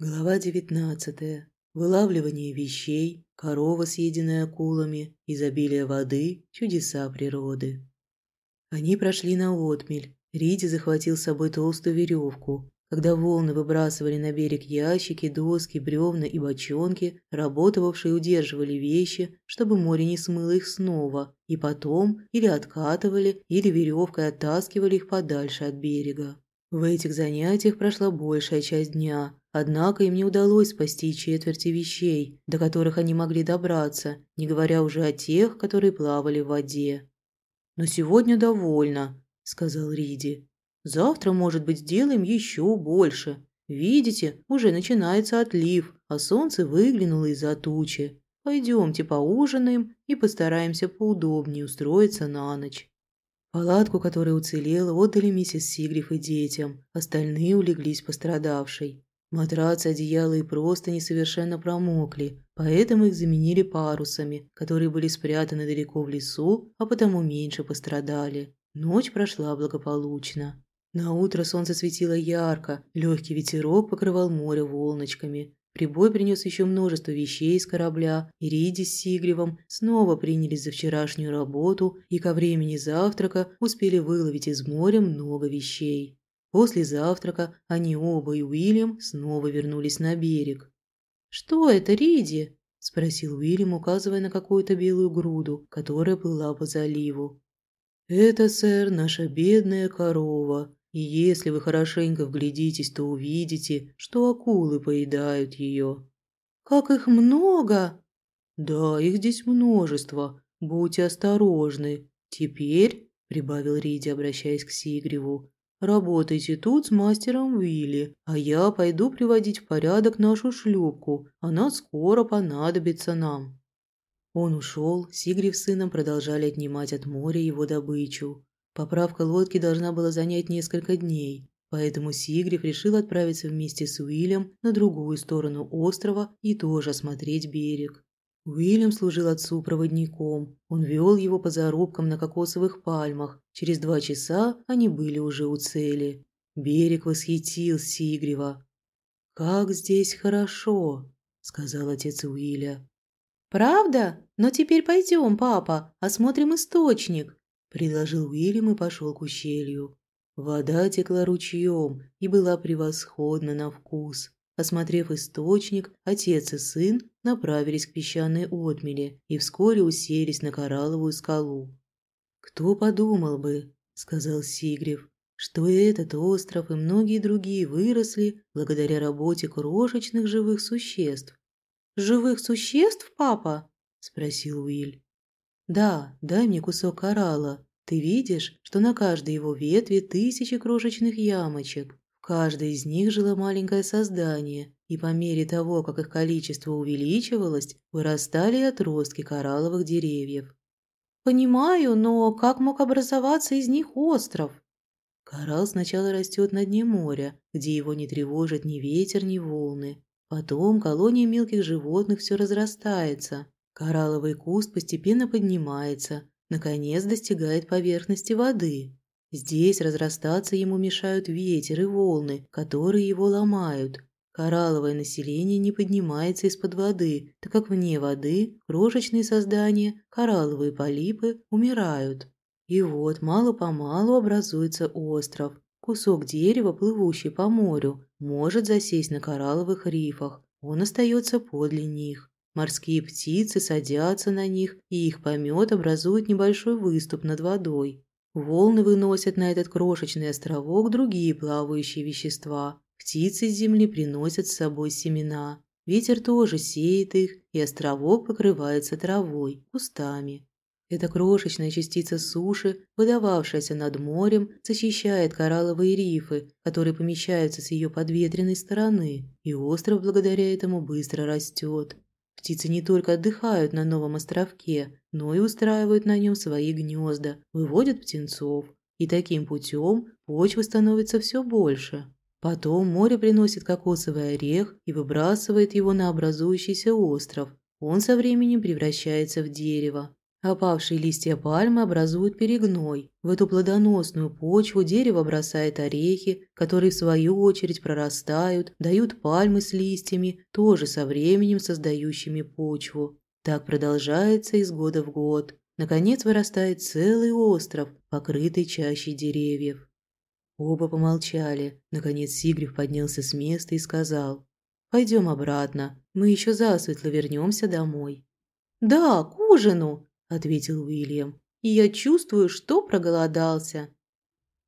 Глава девятнадцатая. Вылавливание вещей, корова, съеденная акулами, изобилие воды, чудеса природы. Они прошли на отмель. Риди захватил с собой толстую веревку. Когда волны выбрасывали на берег ящики, доски, бревна и бочонки, работавшие удерживали вещи, чтобы море не смыло их снова, и потом или откатывали, или веревкой оттаскивали их подальше от берега. В этих занятиях прошла большая часть дня, однако им не удалось спасти четверти вещей, до которых они могли добраться, не говоря уже о тех, которые плавали в воде. «Но сегодня довольно», – сказал Риди. «Завтра, может быть, сделаем еще больше. Видите, уже начинается отлив, а солнце выглянуло из-за тучи. Пойдемте поужинаем и постараемся поудобнее устроиться на ночь». Палатку, которая уцелела, отдали миссис Сигриф и детям, остальные улеглись пострадавшей. Матрацы, одеяло и простыни совершенно промокли, поэтому их заменили парусами, которые были спрятаны далеко в лесу, а потому меньше пострадали. Ночь прошла благополучно. На утро солнце светило ярко, легкий ветерок покрывал море волночками, Прибой принес еще множество вещей из корабля, и Риди с Сигревом снова принялись за вчерашнюю работу и ко времени завтрака успели выловить из моря много вещей. После завтрака они оба и Уильям снова вернулись на берег. «Что это, Риди?» – спросил Уильям, указывая на какую-то белую груду, которая плыла по заливу. «Это, сэр, наша бедная корова», и если вы хорошенько вглядитесь, то увидите, что акулы поедают ее. Как их много! Да, их здесь множество. Будьте осторожны. Теперь, прибавил Риди, обращаясь к Сигреву, работайте тут с мастером Уилли, а я пойду приводить в порядок нашу шлюпку. Она скоро понадобится нам. Он ушел, Сигрев с сыном продолжали отнимать от моря его добычу. Поправка лодки должна была занять несколько дней, поэтому Сигриф решил отправиться вместе с Уильям на другую сторону острова и тоже осмотреть берег. Уильям служил отцу проводником. Он вел его по зарубкам на кокосовых пальмах. Через два часа они были уже у цели. Берег восхитил Сигрева. «Как здесь хорошо!» – сказал отец Уилля. «Правда? Но теперь пойдем, папа, осмотрим источник», предложил Уильям и пошел к ущелью. Вода текла ручьем и была превосходна на вкус. Осмотрев источник, отец и сын направились к песчаной отмели и вскоре уселись на коралловую скалу. «Кто подумал бы, — сказал Сигрев, — что этот остров и многие другие выросли благодаря работе крошечных живых существ». «Живых существ, папа?» – спросил Уиль. Да, дай мне кусок коралла. Ты видишь, что на каждой его ветви тысячи крошечных ямочек. Каждой из них жило маленькое создание, и по мере того, как их количество увеличивалось, вырастали отростки коралловых деревьев. «Понимаю, но как мог образоваться из них остров?» Коралл сначала растет на дне моря, где его не тревожит ни ветер, ни волны. Потом колония мелких животных все разрастается, Коралловый куст постепенно поднимается, наконец достигает поверхности воды. Здесь разрастаться ему мешают ветер и волны, которые его ломают. Коралловое население не поднимается из-под воды, так как вне воды крошечные создания, коралловые полипы, умирают. И вот мало-помалу образуется остров. Кусок дерева, плывущий по морю, может засесть на коралловых рифах. Он остается подле них. Морские птицы садятся на них, и их помет образует небольшой выступ над водой. Волны выносят на этот крошечный островок другие плавающие вещества. Птицы с земли приносят с собой семена. Ветер тоже сеет их, и островок покрывается травой, кустами. Эта крошечная частица суши, выдававшаяся над морем, защищает коралловые рифы, которые помещаются с ее подветренной стороны, и остров благодаря этому быстро растет. Птицы не только отдыхают на новом островке, но и устраивают на нем свои гнезда, выводят птенцов. И таким путем почвы становится все больше. Потом море приносит кокосовый орех и выбрасывает его на образующийся остров. Он со временем превращается в дерево. Опавшие листья пальмы образуют перегной. В эту плодоносную почву дерево бросает орехи, которые в свою очередь прорастают, дают пальмы с листьями, тоже со временем создающими почву. Так продолжается из года в год. Наконец вырастает целый остров, покрытый чащей деревьев. Оба помолчали. Наконец Сигриф поднялся с места и сказал. «Пойдем обратно. Мы еще засветло вернемся домой». «Да, к ужину!» – ответил Уильям. «И я чувствую, что проголодался.